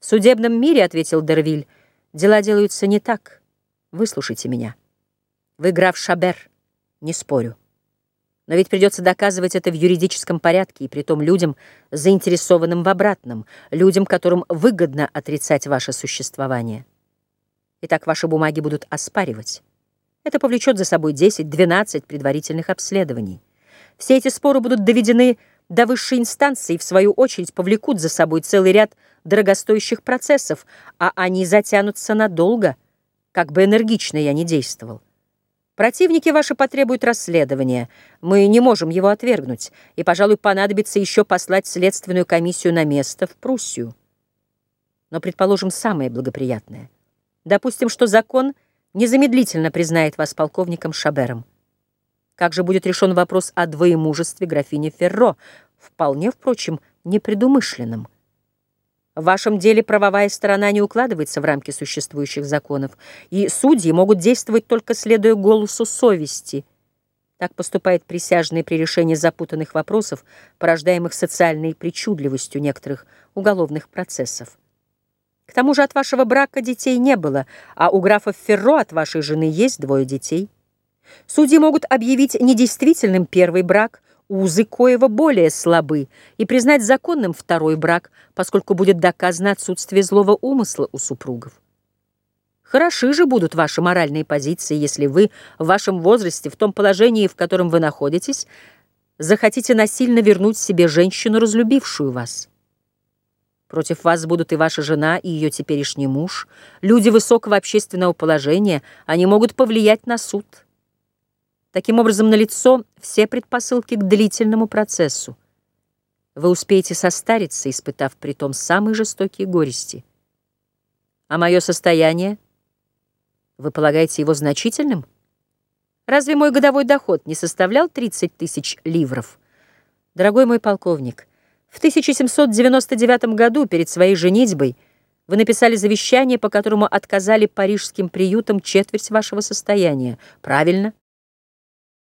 В судебном мире, — ответил Дервиль, — дела делаются не так. Выслушайте меня. Вы граф Шабер, не спорю. Но ведь придется доказывать это в юридическом порядке, и при том людям, заинтересованным в обратном, людям, которым выгодно отрицать ваше существование. Итак, ваши бумаги будут оспаривать. Это повлечет за собой 10-12 предварительных обследований. Все эти споры будут доведены до высшей инстанции в свою очередь, повлекут за собой целый ряд дорогостоящих процессов, а они затянутся надолго, как бы энергично я ни действовал. Противники ваши потребуют расследования. Мы не можем его отвергнуть, и, пожалуй, понадобится еще послать следственную комиссию на место в Пруссию. Но предположим самое благоприятное. Допустим, что закон незамедлительно признает вас полковником Шабером. Как же будет решен вопрос о двоемужестве графини Ферро, вполне, впрочем, непредумышленном? В вашем деле правовая сторона не укладывается в рамки существующих законов, и судьи могут действовать только следуя голосу совести. Так поступает присяжный при решении запутанных вопросов, порождаемых социальной причудливостью некоторых уголовных процессов. К тому же от вашего брака детей не было, а у графа Ферро от вашей жены есть двое детей. Судьи могут объявить недействительным первый брак – узы коего более слабы, и признать законным второй брак, поскольку будет доказано отсутствие злого умысла у супругов. Хороши же будут ваши моральные позиции, если вы в вашем возрасте, в том положении, в котором вы находитесь, захотите насильно вернуть себе женщину, разлюбившую вас. Против вас будут и ваша жена, и ее теперешний муж, люди высокого общественного положения, они могут повлиять на суд. Таким образом, налицо все предпосылки к длительному процессу. Вы успеете состариться, испытав при том самые жестокие горести. А мое состояние? Вы полагаете его значительным? Разве мой годовой доход не составлял 30 тысяч ливров? Дорогой мой полковник, в 1799 году перед своей женитьбой вы написали завещание, по которому отказали парижским приютам четверть вашего состояния. Правильно?